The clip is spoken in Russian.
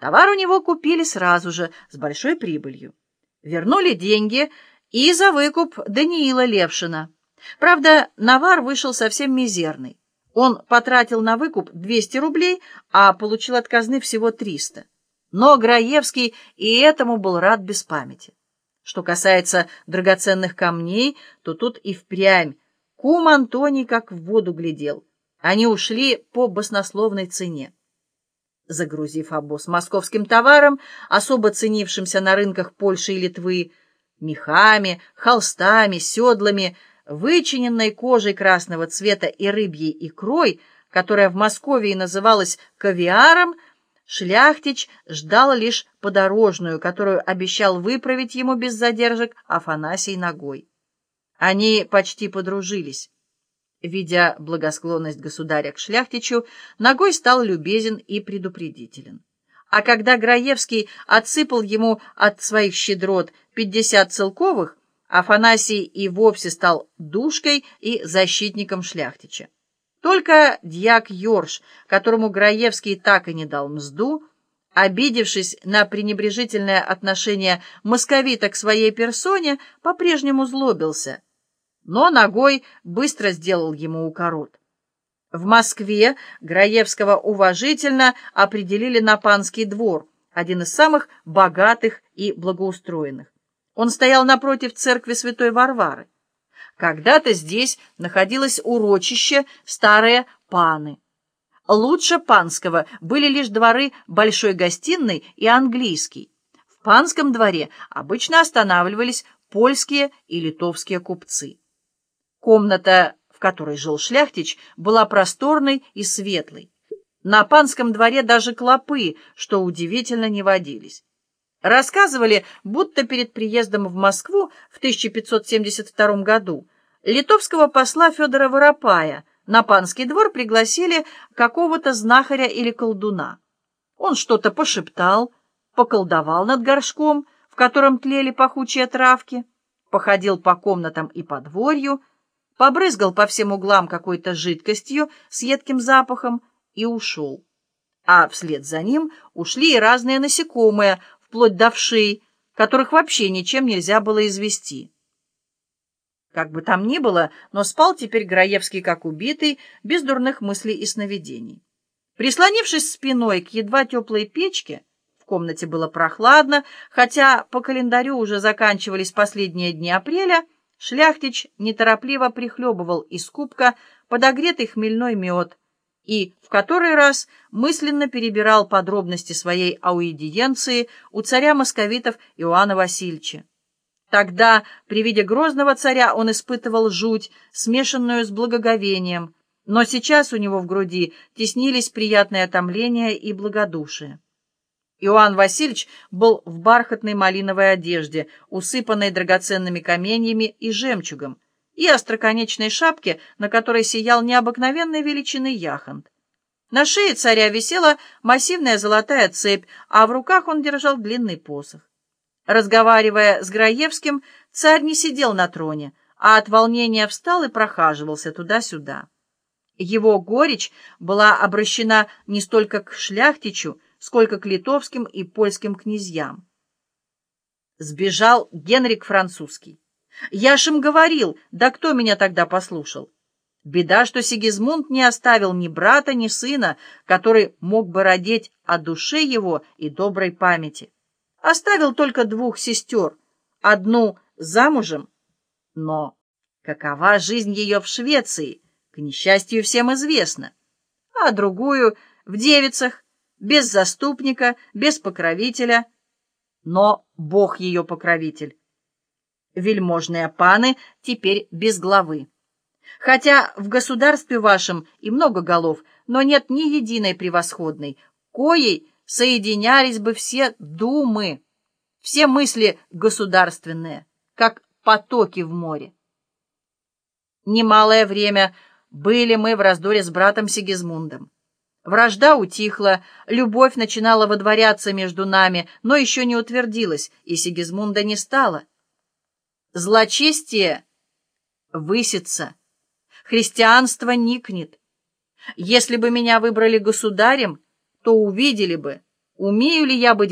Товар у него купили сразу же, с большой прибылью. Вернули деньги и за выкуп Даниила Левшина. Правда, навар вышел совсем мизерный. Он потратил на выкуп 200 рублей, а получил от казны всего 300. Но Граевский и этому был рад без памяти. Что касается драгоценных камней, то тут и впрямь кум Антоний как в воду глядел. Они ушли по баснословной цене. Загрузив обоз московским товаром, особо ценившимся на рынках Польши и Литвы, мехами, холстами, седлами, вычиненной кожей красного цвета и рыбьей икрой, которая в Москве называлась кавиаром, Шляхтич ждал лишь подорожную, которую обещал выправить ему без задержек Афанасий ногой. Они почти подружились. Видя благосклонность государя к шляхтичу, ногой стал любезен и предупредителен. А когда Граевский отсыпал ему от своих щедрот пятьдесят целковых, Афанасий и вовсе стал душкой и защитником шляхтича. Только дьяк Йорш, которому Граевский так и не дал мзду, обидевшись на пренебрежительное отношение московита к своей персоне, по-прежнему злобился, но ногой быстро сделал ему укорот. В Москве Граевского уважительно определили на панский двор, один из самых богатых и благоустроенных. Он стоял напротив церкви святой Варвары. Когда-то здесь находилось урочище старые паны. Лучше панского были лишь дворы Большой гостиной и английский. В панском дворе обычно останавливались польские и литовские купцы. Комната, в которой жил шляхтич, была просторной и светлой. На панском дворе даже клопы, что удивительно, не водились. Рассказывали, будто перед приездом в Москву в 1572 году литовского посла Федора Воропая на панский двор пригласили какого-то знахаря или колдуна. Он что-то пошептал, поколдовал над горшком, в котором тлели пахучие травки, походил по комнатам и по дворью, побрызгал по всем углам какой-то жидкостью с едким запахом и ушел. А вслед за ним ушли и разные насекомые, вплоть до вшей, которых вообще ничем нельзя было извести. Как бы там ни было, но спал теперь Граевский как убитый, без дурных мыслей и сновидений. Прислонившись спиной к едва теплой печке, в комнате было прохладно, хотя по календарю уже заканчивались последние дни апреля, шляхтич неторопливо прихлебывал из кубка подогретый хмельной мед, и в который раз мысленно перебирал подробности своей аудиенции у царя московитов Иоанна Васильевича. Тогда, при виде грозного царя, он испытывал жуть, смешанную с благоговением, но сейчас у него в груди теснились приятное томление и благодушие. Иоанн Васильевич был в бархатной малиновой одежде, усыпанной драгоценными каменьями и жемчугом, и остроконечной шапке, на которой сиял необыкновенной величины яхонт. На шее царя висела массивная золотая цепь, а в руках он держал длинный посох. Разговаривая с Граевским, царь не сидел на троне, а от волнения встал и прохаживался туда-сюда. Его горечь была обращена не столько к шляхтичу, сколько к литовским и польским князьям. Сбежал Генрик Французский. Я ж им говорил, да кто меня тогда послушал? Беда, что Сигизмунд не оставил ни брата, ни сына, который мог бы родить о душе его и доброй памяти. Оставил только двух сестер, одну замужем, но какова жизнь ее в Швеции, к несчастью, всем известно, а другую в девицах, без заступника, без покровителя, но Бог ее покровитель вельможные паны теперь без главы. Хотя в государстве вашем и много голов, но нет ни единой превосходной, коей соединялись бы все думы, все мысли государственные, как потоки в море. Немалое время были мы в раздоре с братом Сигизмундом. Вражда утихла, любовь начинала водворяться между нами, но еще не утвердилась, и Сигизмунда не стало. Злочестие высится, христианство никнет. Если бы меня выбрали государем, то увидели бы, умею ли я быть